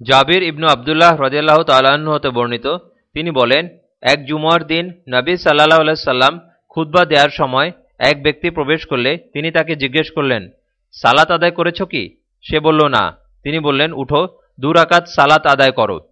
জাবির ইবনু আবদুল্লাহ রদিয়াল্লাহ তাল্লাহ্ন হতে বর্ণিত। তিনি বলেন, এক জুমার দিন নবী সাল্লাহ সাল্লাম খুদ্া দেওয়ার সময় এক ব্যক্তি প্রবেশ করলে তিনি তাকে জিজ্ঞেস করলেন, সালাত আদায় করেছ কি? সে বলল, না। তিনি বললেন, উঠো দুরাকাত সালাত আদায় করো।